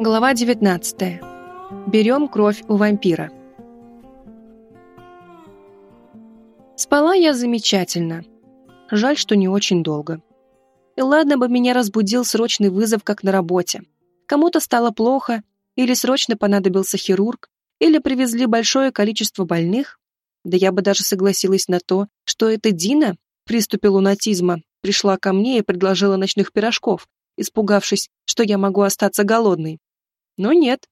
Глава 19. Берем кровь у вампира. Спала я замечательно. Жаль, что не очень долго. И ладно бы меня разбудил срочный вызов, как на работе. Кому-то стало плохо, или срочно понадобился хирург, или привезли большое количество больных. Да я бы даже согласилась на то, что это Дина, в приступе лунатизма, пришла ко мне и предложила ночных пирожков, испугавшись, что я могу остаться голодной. Но нет.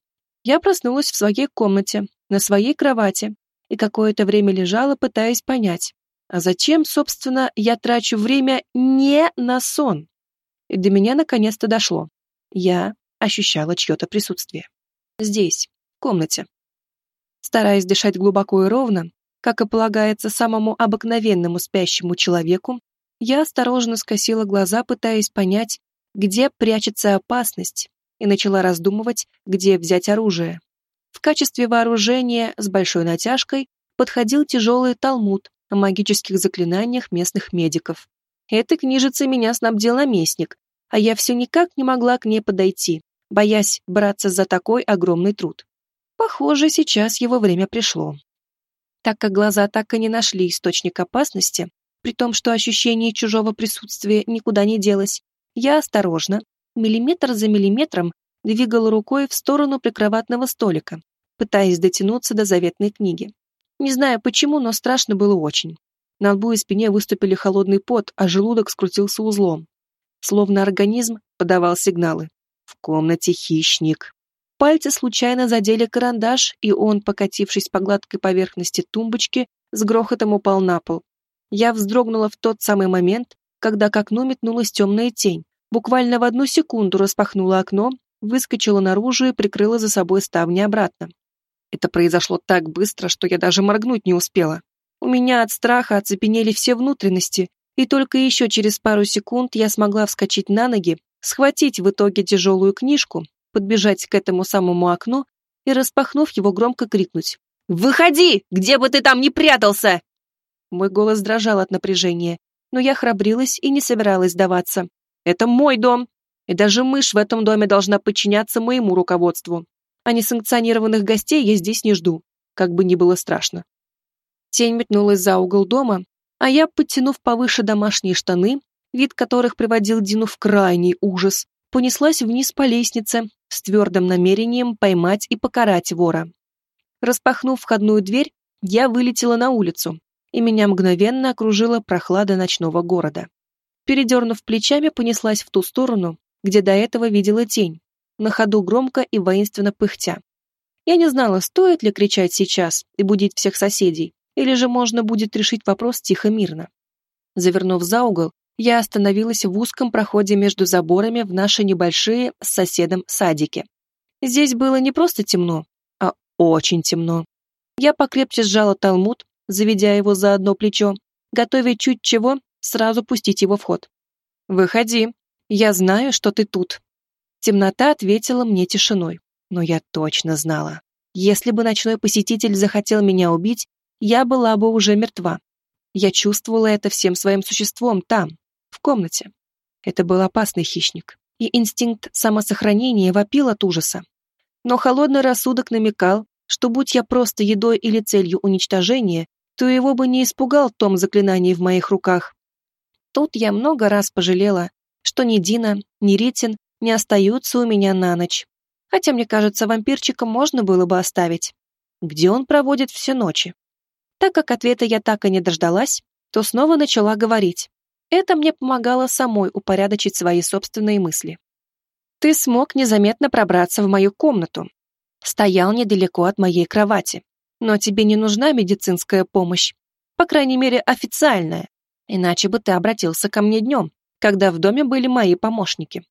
Я проснулась в своей комнате, на своей кровати, и какое-то время лежала, пытаясь понять, а зачем, собственно, я трачу время не на сон? И до меня наконец-то дошло. Я ощущала чье-то присутствие. Здесь, в комнате. Стараясь дышать глубоко и ровно, как и полагается самому обыкновенному спящему человеку, я осторожно скосила глаза, пытаясь понять, где прячется опасность, и начала раздумывать, где взять оружие. В качестве вооружения с большой натяжкой подходил тяжелый талмуд о магических заклинаниях местных медиков. Этой книжицей меня снабдил наместник, а я все никак не могла к ней подойти, боясь браться за такой огромный труд. Похоже, сейчас его время пришло. Так как глаза так и не нашли источник опасности, при том, что ощущение чужого присутствия никуда не делось, я осторожно, миллиметр за миллиметром двигала рукой в сторону прикроватного столика, пытаясь дотянуться до заветной книги. Не знаю почему, но страшно было очень. На лбу и спине выступили холодный пот, а желудок скрутился узлом. Словно организм подавал сигналы. В комнате хищник. Пальцы случайно задели карандаш, и он, покатившись по гладкой поверхности тумбочки, с грохотом упал на пол. Я вздрогнула в тот самый момент, когда к окну метнулась темная тень, буквально в одну секунду распахнула окно, выскочила наружу и прикрыла за собой ставни обратно. Это произошло так быстро, что я даже моргнуть не успела. У меня от страха оцепенели все внутренности, и только еще через пару секунд я смогла вскочить на ноги, схватить в итоге тяжелую книжку, подбежать к этому самому окну и, распахнув его, громко крикнуть. «Выходи, где бы ты там ни прятался!» Мой голос дрожал от напряжения, но я храбрилась и не собиралась сдаваться. Это мой дом, и даже мышь в этом доме должна подчиняться моему руководству. А несанкционированных гостей я здесь не жду, как бы ни было страшно. Тень метнулась за угол дома, а я, подтянув повыше домашние штаны, вид которых приводил Дину в крайний ужас, понеслась вниз по лестнице с твердым намерением поймать и покарать вора. Распахнув входную дверь, я вылетела на улицу, и меня мгновенно окружила прохлада ночного города передернув плечами, понеслась в ту сторону, где до этого видела тень, на ходу громко и воинственно пыхтя. Я не знала, стоит ли кричать сейчас и будить всех соседей, или же можно будет решить вопрос тихо-мирно. Завернув за угол, я остановилась в узком проходе между заборами в наши небольшие с соседом садики. Здесь было не просто темно, а очень темно. Я покрепче сжала талмуд, заведя его за одно плечо, готовя чуть чего сразу пустить его в ход. «Выходи, я знаю, что ты тут». Темнота ответила мне тишиной, но я точно знала. Если бы ночной посетитель захотел меня убить, я была бы уже мертва. Я чувствовала это всем своим существом там, в комнате. Это был опасный хищник, и инстинкт самосохранения вопил от ужаса. Но холодный рассудок намекал, что будь я просто едой или целью уничтожения, то его бы не испугал том заклинаний в моих руках. Тут я много раз пожалела, что ни Дина, ни Ритин не остаются у меня на ночь. Хотя, мне кажется, вампирчика можно было бы оставить. Где он проводит все ночи? Так как ответа я так и не дождалась, то снова начала говорить. Это мне помогало самой упорядочить свои собственные мысли. Ты смог незаметно пробраться в мою комнату. Стоял недалеко от моей кровати. Но тебе не нужна медицинская помощь. По крайней мере, официальная. Иначе бы ты обратился ко мне днем, когда в доме были мои помощники.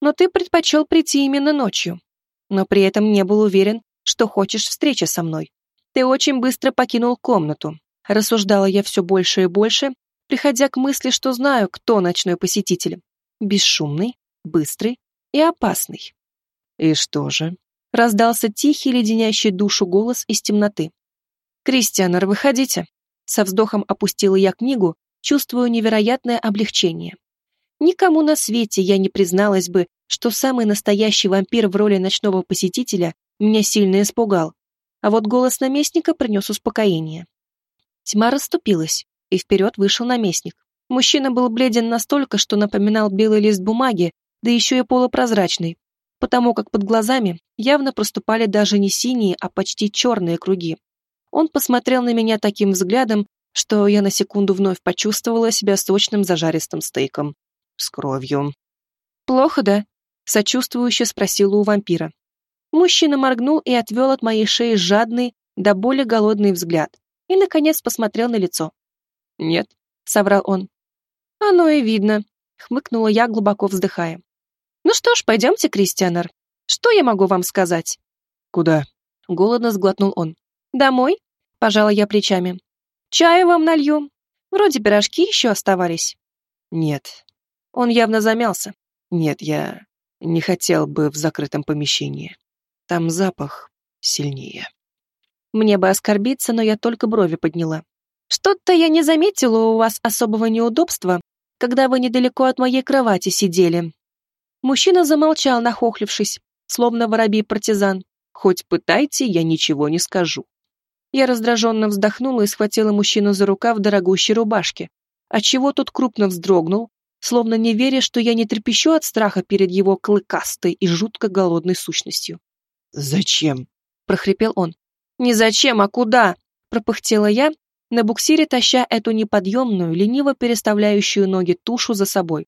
Но ты предпочел прийти именно ночью. Но при этом не был уверен, что хочешь встречи со мной. Ты очень быстро покинул комнату. Рассуждала я все больше и больше, приходя к мысли, что знаю, кто ночной посетитель. Бесшумный, быстрый и опасный. И что же? Раздался тихий, леденящий душу голос из темноты. «Кристианер, выходите!» Со вздохом опустила я книгу чувствую невероятное облегчение. Никому на свете я не призналась бы, что самый настоящий вампир в роли ночного посетителя меня сильно испугал, а вот голос наместника принес успокоение. Тьма расступилась, и вперед вышел наместник. Мужчина был бледен настолько, что напоминал белый лист бумаги, да еще и полупрозрачный, потому как под глазами явно проступали даже не синие, а почти черные круги. Он посмотрел на меня таким взглядом, что я на секунду вновь почувствовала себя сочным зажаристым стейком. С кровью. «Плохо, да?» — сочувствующе спросила у вампира. Мужчина моргнул и отвел от моей шеи жадный, до боли голодный взгляд и, наконец, посмотрел на лицо. «Нет», — соврал он. «Оно и видно», — хмыкнула я, глубоко вздыхая. «Ну что ж, пойдемте, Кристианер. Что я могу вам сказать?» «Куда?» — голодно сглотнул он. «Домой?» — пожала я плечами. «Чаю вам налью. Вроде пирожки еще оставались». «Нет». Он явно замялся. «Нет, я не хотел бы в закрытом помещении. Там запах сильнее». Мне бы оскорбиться, но я только брови подняла. Что-то я не заметила у вас особого неудобства, когда вы недалеко от моей кровати сидели. Мужчина замолчал, нахохлившись, словно воробей-партизан. Хоть пытайте, я ничего не скажу. Я раздраженно вздохнула и схватила мужчину за рукав в дорогущей рубашке, отчего тот крупно вздрогнул, словно не веря, что я не трепещу от страха перед его клыкастой и жутко голодной сущностью. «Зачем?» — прохрипел он. «Не зачем, а куда?» — пропыхтела я, на буксире таща эту неподъемную, лениво переставляющую ноги тушу за собой.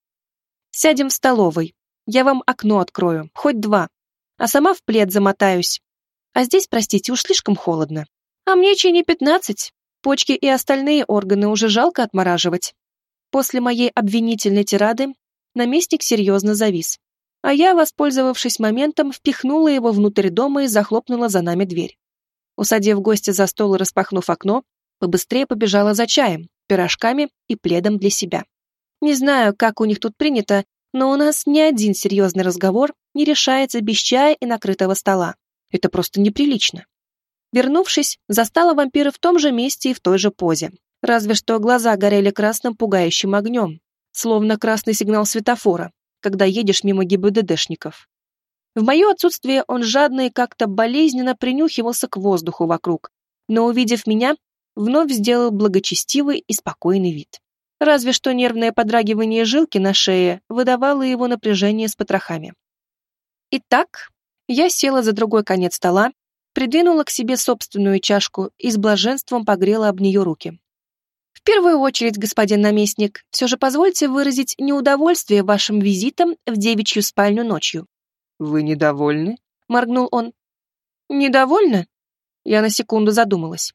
«Сядем в столовой. Я вам окно открою, хоть два. А сама в плед замотаюсь. А здесь, простите, уж слишком холодно. А мне не пятнадцать. Почки и остальные органы уже жалко отмораживать». После моей обвинительной тирады наместник серьезно завис. А я, воспользовавшись моментом, впихнула его внутрь дома и захлопнула за нами дверь. Усадив гостя за стол и распахнув окно, побыстрее побежала за чаем, пирожками и пледом для себя. Не знаю, как у них тут принято, но у нас ни один серьезный разговор не решается без чая и накрытого стола. Это просто неприлично. Вернувшись, застала вампира в том же месте и в той же позе. Разве что глаза горели красным пугающим огнем, словно красный сигнал светофора, когда едешь мимо ГИБДДшников. В мое отсутствие он жадно и как-то болезненно принюхивался к воздуху вокруг, но, увидев меня, вновь сделал благочестивый и спокойный вид. Разве что нервное подрагивание жилки на шее выдавало его напряжение с потрохами. Итак, я села за другой конец стола, придвинула к себе собственную чашку и с блаженством погрела об нее руки. В первую очередь, господин наместник, все же позвольте выразить неудовольствие вашим визитом в девичью спальню ночью. «Вы недовольны?» — моргнул он. «Недовольна?» Я на секунду задумалась.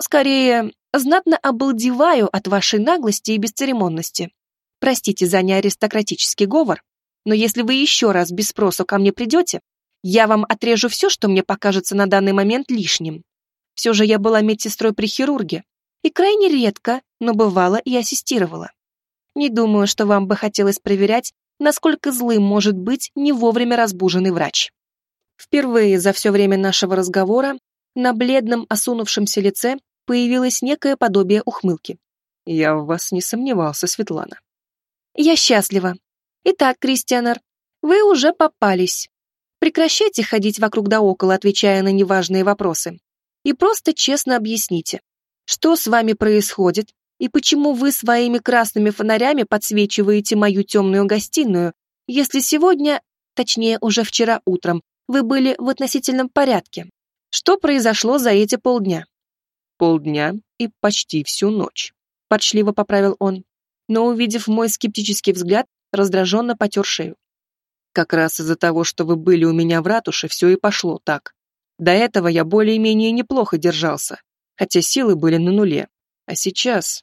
«Скорее, знатно обалдеваю от вашей наглости и бесцеремонности. Простите за неаристократический говор, но если вы еще раз без спросу ко мне придете, я вам отрежу все, что мне покажется на данный момент лишним. Все же я была медсестрой при хирурге, и крайне редко, но бывало и ассистировала. Не думаю, что вам бы хотелось проверять, насколько злым может быть не вовремя разбуженный врач. Впервые за все время нашего разговора на бледном осунувшемся лице появилось некое подобие ухмылки. «Я в вас не сомневался, Светлана». «Я счастлива. Итак, Кристианер, вы уже попались. Прекращайте ходить вокруг да около, отвечая на неважные вопросы. И просто честно объясните, что с вами происходит и почему вы своими красными фонарями подсвечиваете мою темную гостиную, если сегодня, точнее уже вчера утром, вы были в относительном порядке? Что произошло за эти полдня? Полдня и почти всю ночь, подшливо поправил он, но, увидев мой скептический взгляд, раздраженно потер шею. Как раз из-за того, что вы были у меня в ратуше, все и пошло так. До этого я более-менее неплохо держался, хотя силы были на нуле. А сейчас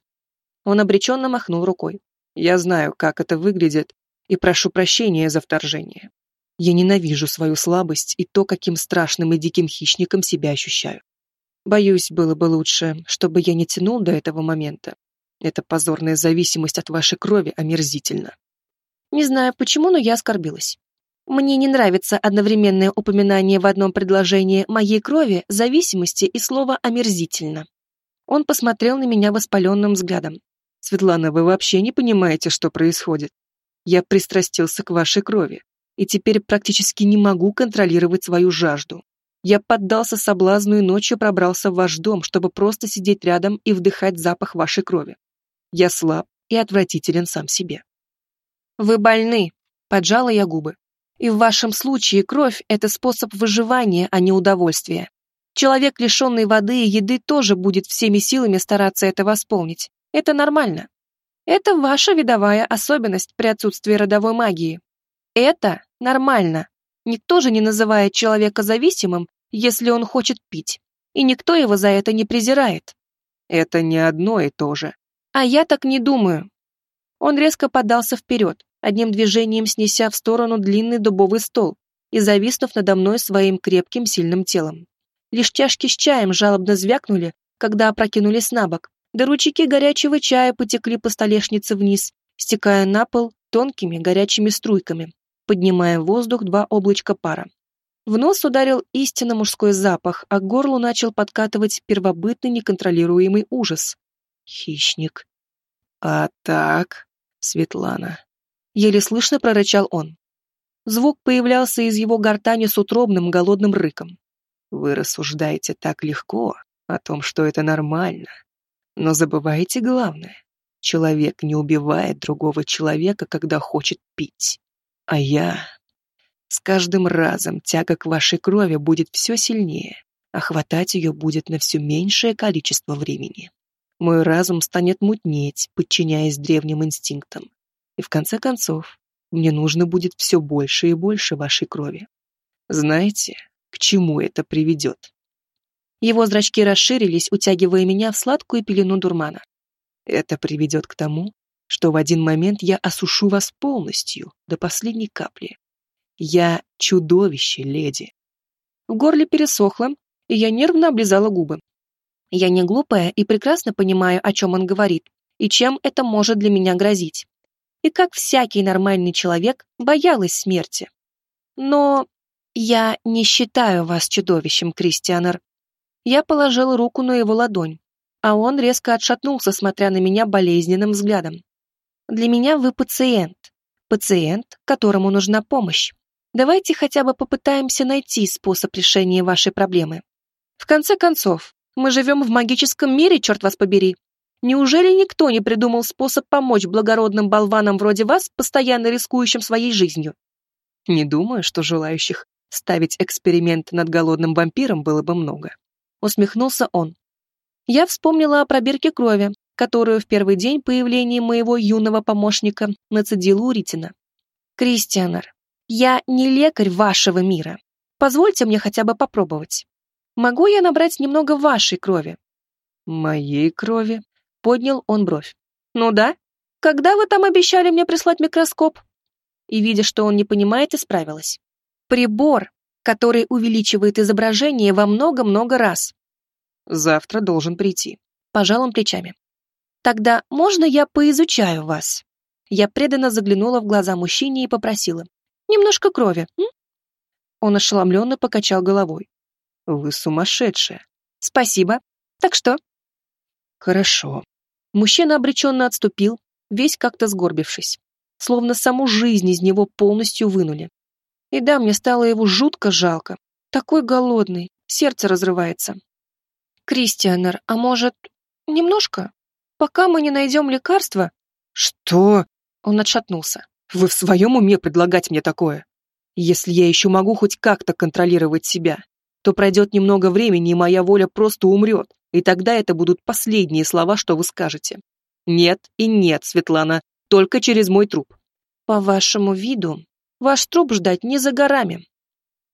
он обреченно махнул рукой. «Я знаю, как это выглядит, и прошу прощения за вторжение. Я ненавижу свою слабость и то, каким страшным и диким хищником себя ощущаю. Боюсь, было бы лучше, чтобы я не тянул до этого момента. Эта позорная зависимость от вашей крови омерзительна». Не знаю почему, но я оскорбилась. Мне не нравится одновременное упоминание в одном предложении моей крови, зависимости и слова «омерзительно». Он посмотрел на меня воспаленным взглядом. Светлана, вы вообще не понимаете, что происходит. Я пристрастился к вашей крови, и теперь практически не могу контролировать свою жажду. Я поддался соблазну и ночью пробрался в ваш дом, чтобы просто сидеть рядом и вдыхать запах вашей крови. Я слаб и отвратителен сам себе. Вы больны, поджала я губы. И в вашем случае кровь – это способ выживания, а не удовольствия. Человек, лишенный воды и еды, тоже будет всеми силами стараться это восполнить. Это нормально. Это ваша видовая особенность при отсутствии родовой магии. Это нормально. Никто же не называет человека зависимым, если он хочет пить. И никто его за это не презирает. Это не одно и то же. А я так не думаю. Он резко подался вперед, одним движением снеся в сторону длинный дубовый стол и зависнув надо мной своим крепким сильным телом. Лишь чашки с чаем жалобно звякнули, когда опрокинулись на бок, да ручейки горячего чая потекли по столешнице вниз, стекая на пол тонкими горячими струйками, поднимая в воздух два облачка пара. В нос ударил истинно мужской запах, а к горлу начал подкатывать первобытный неконтролируемый ужас. Хищник. А так, Светлана. Еле слышно прорычал он. Звук появлялся из его гортани с утробным голодным рыком. Вы рассуждаете так легко о том, что это нормально. Но забываете главное. Человек не убивает другого человека, когда хочет пить. А я с каждым разом тяга к вашей крови будет все сильнее, а хватать ее будет на все меньшее количество времени. Мой разум станет мутнеть, подчиняясь древним инстинктам. И в конце концов, мне нужно будет все больше и больше вашей крови. Знаете, к чему это приведет? Его зрачки расширились, утягивая меня в сладкую пелену дурмана. Это приведет к тому, что в один момент я осушу вас полностью, до последней капли, я чудовище, леди. В горле пересохло, и я нервно облизала губы. Я не глупая и прекрасно понимаю, о чем он говорит, и чем это может для меня грозить. И как всякий нормальный человек, боялась смерти. Но я не считаю вас чудовищем, Кристианер. Я положила руку на его ладонь, а он резко отшатнулся, смотря на меня болезненным взглядом. Для меня вы пациент. Пациент, которому нужна помощь. Давайте хотя бы попытаемся найти способ решения вашей проблемы. В конце концов, мы живем в магическом мире, черт вас побери. Неужели никто не придумал способ помочь благородным болванам вроде вас, постоянно рискующим своей жизнью? Не думаю, что желающих ставить эксперимент над голодным вампиром было бы много. Усмехнулся он. Я вспомнила о пробирке крови, которую в первый день появления моего юного помощника нацедила Уритина. Кристианер, я не лекарь вашего мира. Позвольте мне хотя бы попробовать. Могу я набрать немного вашей крови? Моей крови? Поднял он бровь. Ну да. Когда вы там обещали мне прислать микроскоп? И видя, что он не понимает, исправилась. Прибор, который увеличивает изображение во много-много раз. Завтра должен прийти. Пожал он плечами. Тогда можно я поизучаю вас? Я преданно заглянула в глаза мужчине и попросила. Немножко крови. М? Он ошеломленно покачал головой. Вы сумасшедшая. Спасибо. Так что? Хорошо. Мужчина обреченно отступил, весь как-то сгорбившись. Словно саму жизнь из него полностью вынули. И да, мне стало его жутко жалко. Такой голодный, сердце разрывается. Кристианер, а может, немножко? Пока мы не найдем лекарства... Что? Он отшатнулся. Вы в своем уме предлагать мне такое? Если я еще могу хоть как-то контролировать себя, то пройдет немного времени, и моя воля просто умрет, и тогда это будут последние слова, что вы скажете. Нет и нет, Светлана, только через мой труп. По вашему виду, ваш труп ждать не за горами.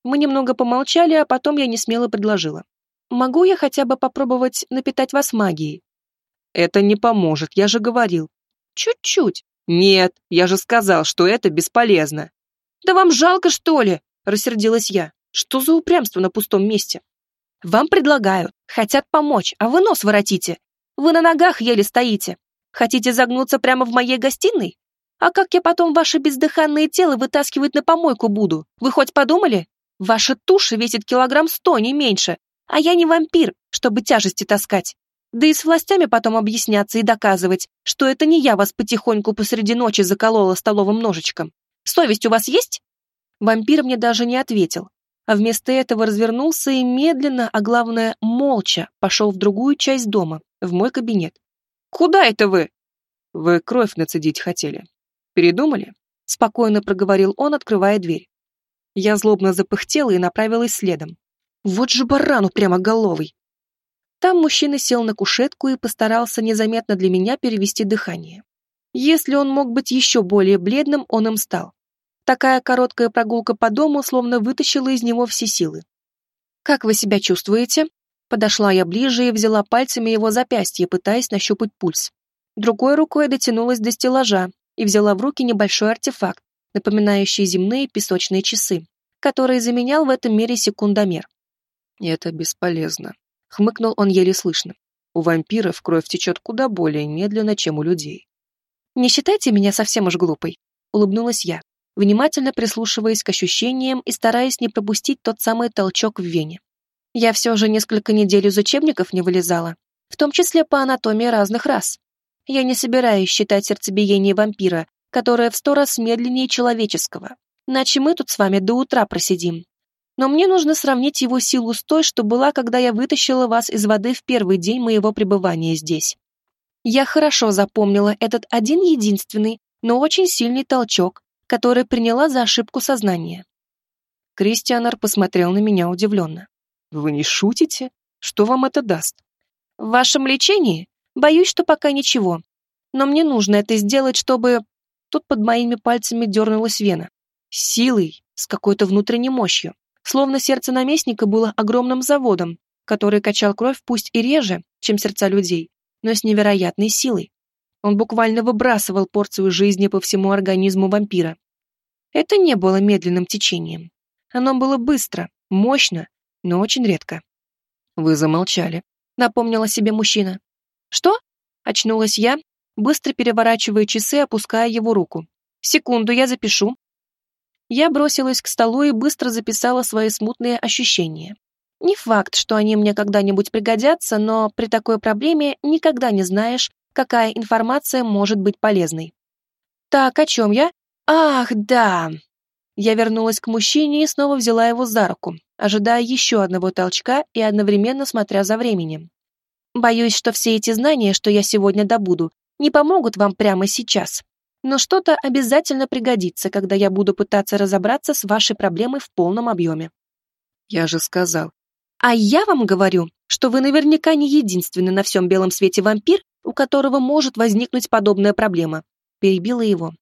Мы немного помолчали, а потом я несмело предложила. Могу я хотя бы попробовать напитать вас магией? Это не поможет, я же говорил. Чуть-чуть. «Нет, я же сказал, что это бесполезно». «Да вам жалко, что ли?» — рассердилась я. «Что за упрямство на пустом месте?» «Вам предлагают, хотят помочь, а вы нос воротите. Вы на ногах еле стоите. Хотите загнуться прямо в моей гостиной? А как я потом ваше бездыханное тело вытаскивать на помойку буду? Вы хоть подумали? Ваша туша весит килограмм сто, не меньше, а я не вампир, чтобы тяжести таскать. Да и с властями потом объясняться и доказывать, что это не я вас потихоньку посреди ночи заколола столовым ножичком. Совесть у вас есть?» Вампир мне даже не ответил, а вместо этого развернулся и медленно, а главное, молча пошел в другую часть дома, в мой кабинет. «Куда это вы?» «Вы кровь нацедить хотели. Передумали?» Спокойно проговорил он, открывая дверь. Я злобно запыхтела и направилась следом. Вот же барану прямо головой. Там мужчина сел на кушетку и постарался незаметно для меня перевести дыхание. Если он мог быть еще более бледным, он им стал. Такая короткая прогулка по дому словно вытащила из него все силы. «Как вы себя чувствуете?» Подошла я ближе и взяла пальцами его запястье, пытаясь нащупать пульс. Другой рукой дотянулась до стеллажа и взяла в руки небольшой артефакт, напоминающий земные песочные часы, который заменял в этом мире секундомер. «Это бесполезно», — хмыкнул он еле слышно. «У вампиров кровь течет куда более медленно, чем у людей». «Не считайте меня совсем уж глупой», — улыбнулась я внимательно прислушиваясь к ощущениям и стараясь не пропустить тот самый толчок в вене. Я все же несколько недель из учебников не вылезала, в том числе по анатомии разных рас. Я не собираюсь считать сердцебиение вампира, которое в сто раз медленнее человеческого, иначе мы тут с вами до утра просидим. Но мне нужно сравнить его силу с той, что была, когда я вытащила вас из воды в первый день моего пребывания здесь. Я хорошо запомнила этот один единственный, но очень сильный толчок, которая приняла за ошибку сознания. Кристианер посмотрел на меня удивленно. «Вы не шутите? Что вам это даст?» «В вашем лечении? Боюсь, что пока ничего. Но мне нужно это сделать, чтобы...» Тут под моими пальцами дернулась вена. Силой, с какой-то внутренней мощью. Словно сердце наместника было огромным заводом, который качал кровь пусть и реже, чем сердца людей, но с невероятной силой. Он буквально выбрасывал порцию жизни по всему организму вампира. Это не было медленным течением. Оно было быстро, мощно, но очень редко. «Вы замолчали», — напомнила себе мужчина. «Что?» — очнулась я, быстро переворачивая часы, опуская его руку. «Секунду, я запишу». Я бросилась к столу и быстро записала свои смутные ощущения. Не факт, что они мне когда-нибудь пригодятся, но при такой проблеме никогда не знаешь, какая информация может быть полезной. Так, о чем я? Ах, да. Я вернулась к мужчине и снова взяла его за руку, ожидая еще одного толчка и одновременно смотря за временем. Боюсь, что все эти знания, что я сегодня добуду, не помогут вам прямо сейчас. Но что-то обязательно пригодится, когда я буду пытаться разобраться с вашей проблемой в полном объеме. Я же сказал. А я вам говорю, что вы наверняка не единственный на всем белом свете вампир, у которого может возникнуть подобная проблема. Перебила его.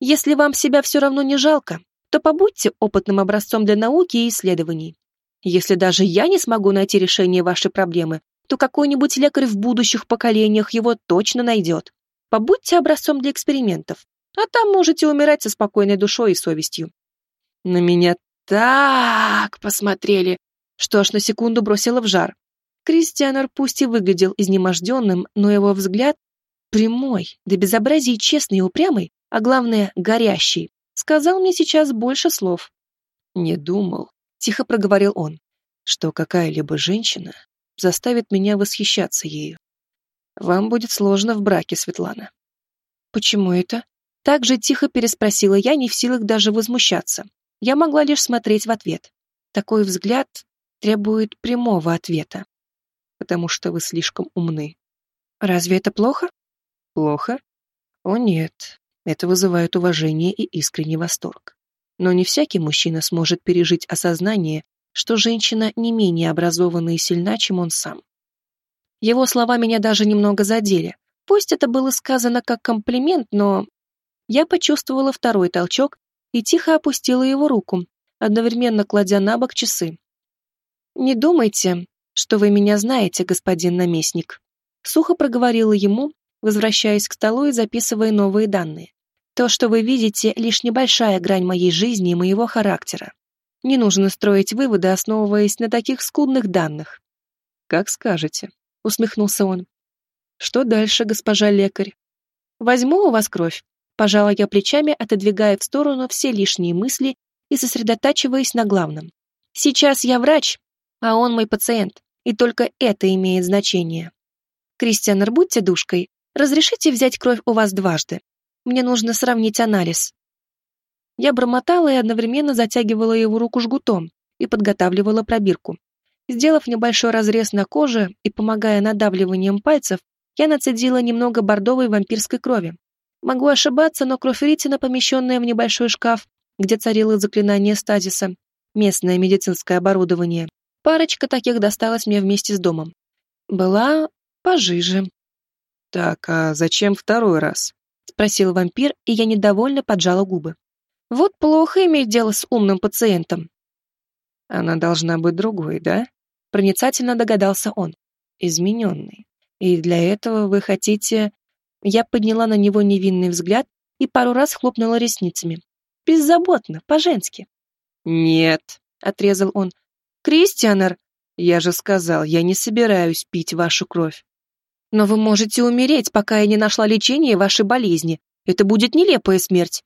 Если вам себя все равно не жалко, то побудьте опытным образцом для науки и исследований. Если даже я не смогу найти решение вашей проблемы, то какой-нибудь лекарь в будущих поколениях его точно найдет. Побудьте образцом для экспериментов, а там можете умирать со спокойной душой и совестью. На меня так посмотрели, что аж на секунду бросило в жар. Кристианер пусть и выглядел изнеможденным, но его взгляд прямой, до безобразия честный и упрямый, а главное, горящий, сказал мне сейчас больше слов. «Не думал», — тихо проговорил он, «что какая-либо женщина заставит меня восхищаться ею. Вам будет сложно в браке, Светлана». «Почему это?» Так же тихо переспросила я, не в силах даже возмущаться. Я могла лишь смотреть в ответ. Такой взгляд требует прямого ответа потому что вы слишком умны. Разве это плохо? Плохо? О нет, это вызывает уважение и искренний восторг. Но не всякий мужчина сможет пережить осознание, что женщина не менее образована и сильна, чем он сам. Его слова меня даже немного задели. Пусть это было сказано как комплимент, но... Я почувствовала второй толчок и тихо опустила его руку, одновременно кладя на бок часы. «Не думайте, что вы меня знаете, господин наместник», сухо проговорила ему, возвращаясь к столу и записывая новые данные. «То, что вы видите, лишь небольшая грань моей жизни и моего характера. Не нужно строить выводы, основываясь на таких скудных данных». «Как скажете», — усмехнулся он. «Что дальше, госпожа лекарь?» «Возьму у вас кровь», — пожала я плечами, отодвигая в сторону все лишние мысли и сосредотачиваясь на главном. «Сейчас я врач, а он мой пациент и только это имеет значение. «Кристианер, будьте душкой. Разрешите взять кровь у вас дважды. Мне нужно сравнить анализ». Я бормотала и одновременно затягивала его руку жгутом и подготавливала пробирку. Сделав небольшой разрез на коже и помогая надавливанием пальцев, я нацедила немного бордовой вампирской крови. Могу ошибаться, но кровь Ритина, помещенная в небольшой шкаф, где царило заклинание стазиса, местное медицинское оборудование, парочка таких досталась мне вместе с домом. Была пожиже. «Так, а зачем второй раз?» — спросил вампир, и я недовольно поджала губы. «Вот плохо иметь дело с умным пациентом». «Она должна быть другой, да?» — проницательно догадался он. «Измененный. И для этого вы хотите...» Я подняла на него невинный взгляд и пару раз хлопнула ресницами. Беззаботно, по-женски. «Нет», — отрезал он. «Кристианер!» «Я же сказал, я не собираюсь пить вашу кровь». «Но вы можете умереть, пока я не нашла лечения вашей болезни. Это будет нелепая смерть».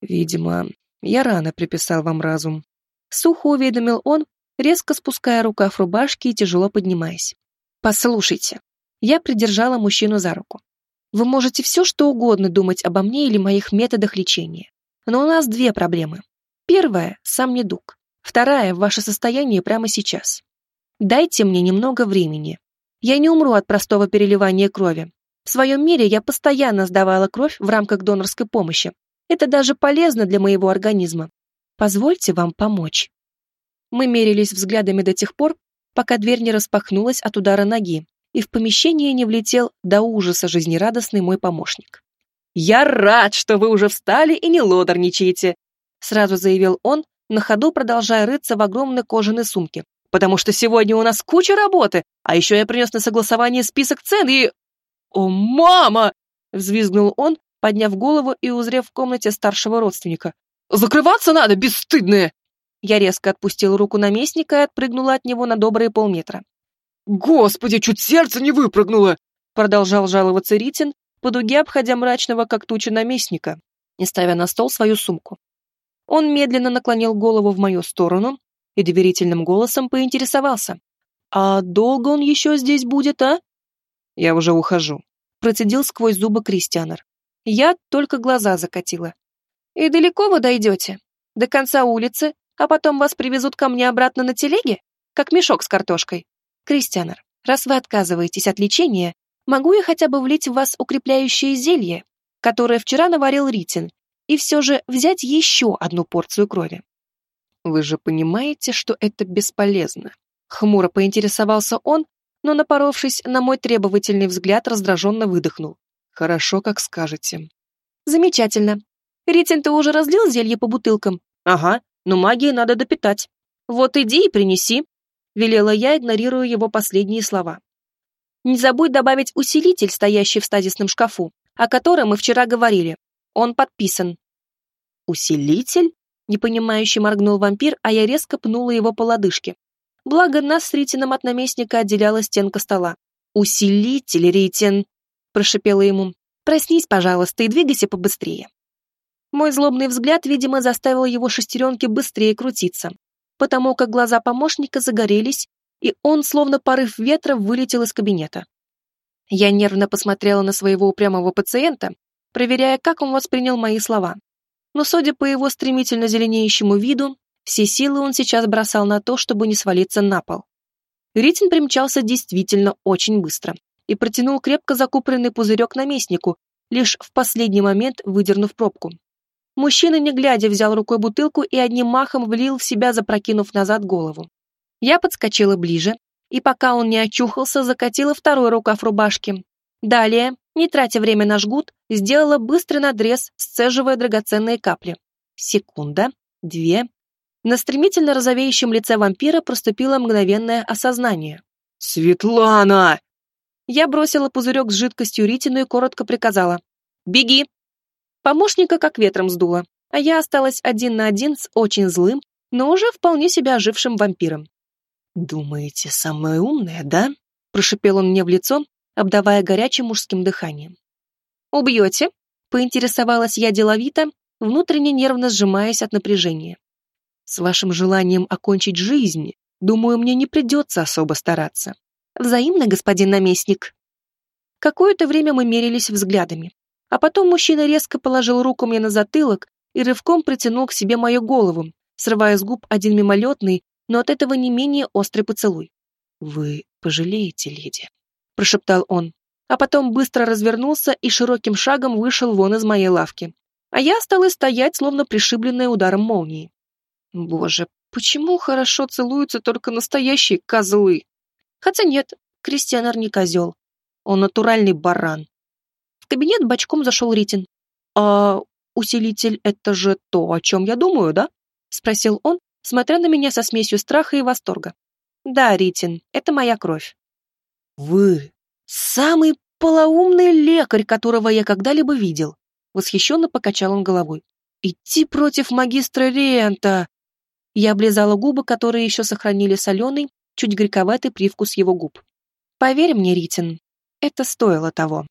«Видимо, я рано приписал вам разум». Сухо уведомил он, резко спуская рукав рубашки и тяжело поднимаясь. «Послушайте». Я придержала мужчину за руку. Вы можете все, что угодно думать обо мне или моих методах лечения. Но у нас две проблемы. Первая – сам недуг. Вторая – ваше состояние прямо сейчас. Дайте мне немного времени. Я не умру от простого переливания крови. В своем мире я постоянно сдавала кровь в рамках донорской помощи. Это даже полезно для моего организма. Позвольте вам помочь. Мы мерились взглядами до тех пор, пока дверь не распахнулась от удара ноги, и в помещение не влетел до ужаса жизнерадостный мой помощник. «Я рад, что вы уже встали и не лодорничаете», сразу заявил он, на ходу продолжая рыться в огромной кожаной сумке. «Потому что сегодня у нас куча работы, а еще я принес на согласование список цен и...» «О, мама!» — взвизгнул он, подняв голову и узрев в комнате старшего родственника. «Закрываться надо, бесстыдные!» Я резко отпустил руку наместника и отпрыгнула от него на добрые полметра. «Господи, чуть сердце не выпрыгнуло!» Продолжал жаловаться Ритин, по дуге обходя мрачного, как туча наместника, и ставя на стол свою сумку. Он медленно наклонил голову в мою сторону и доверительным голосом поинтересовался. «А долго он еще здесь будет, а?» «Я уже ухожу», — процедил сквозь зубы Кристианер. Я только глаза закатила. «И далеко вы дойдете? До конца улицы, а потом вас привезут ко мне обратно на телеге? Как мешок с картошкой?» Кристианер, раз вы отказываетесь от лечения, могу я хотя бы влить в вас укрепляющее зелье, которое вчера наварил Ритин, и все же взять еще одну порцию крови. Вы же понимаете, что это бесполезно. Хмуро поинтересовался он, но, напоровшись на мой требовательный взгляд, раздраженно выдохнул. Хорошо, как скажете. Замечательно. Ритин, ты уже разлил зелье по бутылкам? Ага, но магии надо допитать. Вот иди и принеси велела я, игнорируя его последние слова. Не забудь добавить усилитель, стоящий в стазисном шкафу, о котором мы вчера говорили. Он подписан. Усилитель? Непонимающе моргнул вампир, а я резко пнула его по лодыжке. Благо нас с Ритином от наместника отделяла стенка стола. «Усилитель, Ритин!» – прошипела ему. «Проснись, пожалуйста, и двигайся побыстрее». Мой злобный взгляд, видимо, заставил его шестеренки быстрее крутиться, потому как глаза помощника загорелись, и он, словно порыв ветра, вылетел из кабинета. Я нервно посмотрела на своего упрямого пациента, проверяя, как он воспринял мои слова. Но, судя по его стремительно зеленеющему виду, все силы он сейчас бросал на то, чтобы не свалиться на пол. Ритин примчался действительно очень быстро и протянул крепко закупоренный пузырек наместнику, лишь в последний момент выдернув пробку. Мужчина, не глядя, взял рукой бутылку и одним махом влил в себя, запрокинув назад голову. Я подскочила ближе, и пока он не очухался, закатила второй рукав рубашки. Далее, не тратя время на жгут, сделала быстрый надрез, сцеживая драгоценные капли. Секунда, две. На стремительно розовеющем лице вампира проступило мгновенное осознание. «Светлана!» Я бросила пузырек с жидкостью Ритину и коротко приказала. «Беги!» Помощника как ветром сдуло, а я осталась один на один с очень злым, но уже вполне себя ожившим вампиром. «Думаете, самое умное, да?» – прошипел он мне в лицо, обдавая горячим мужским дыханием. «Убьете?» – поинтересовалась я деловито, внутренне нервно сжимаясь от напряжения. «С вашим желанием окончить жизнь, думаю, мне не придется особо стараться». «Взаимно, господин наместник». Какое-то время мы мерились взглядами. А потом мужчина резко положил руку мне на затылок и рывком притянул к себе мою голову, срывая с губ один мимолетный, но от этого не менее острый поцелуй. «Вы пожалеете, леди», — прошептал он, а потом быстро развернулся и широким шагом вышел вон из моей лавки. А я осталась стоять, словно пришибленная ударом молнии. Боже, почему хорошо целуются только настоящие козлы? Хотя нет, Кристианер не козел. Он натуральный баран. В кабинет бочком зашел Ритин. «А усилитель — это же то, о чем я думаю, да?» — спросил он, смотря на меня со смесью страха и восторга. «Да, Ритин, это моя кровь». «Вы самый полоумный лекарь, которого я когда-либо видел», — восхищенно покачал он головой. «Идти против магистра Рента!» Я облизала губы, которые еще сохранили соленый, чуть горьковатый привкус его губ. «Поверь мне, Ритин, это стоило того».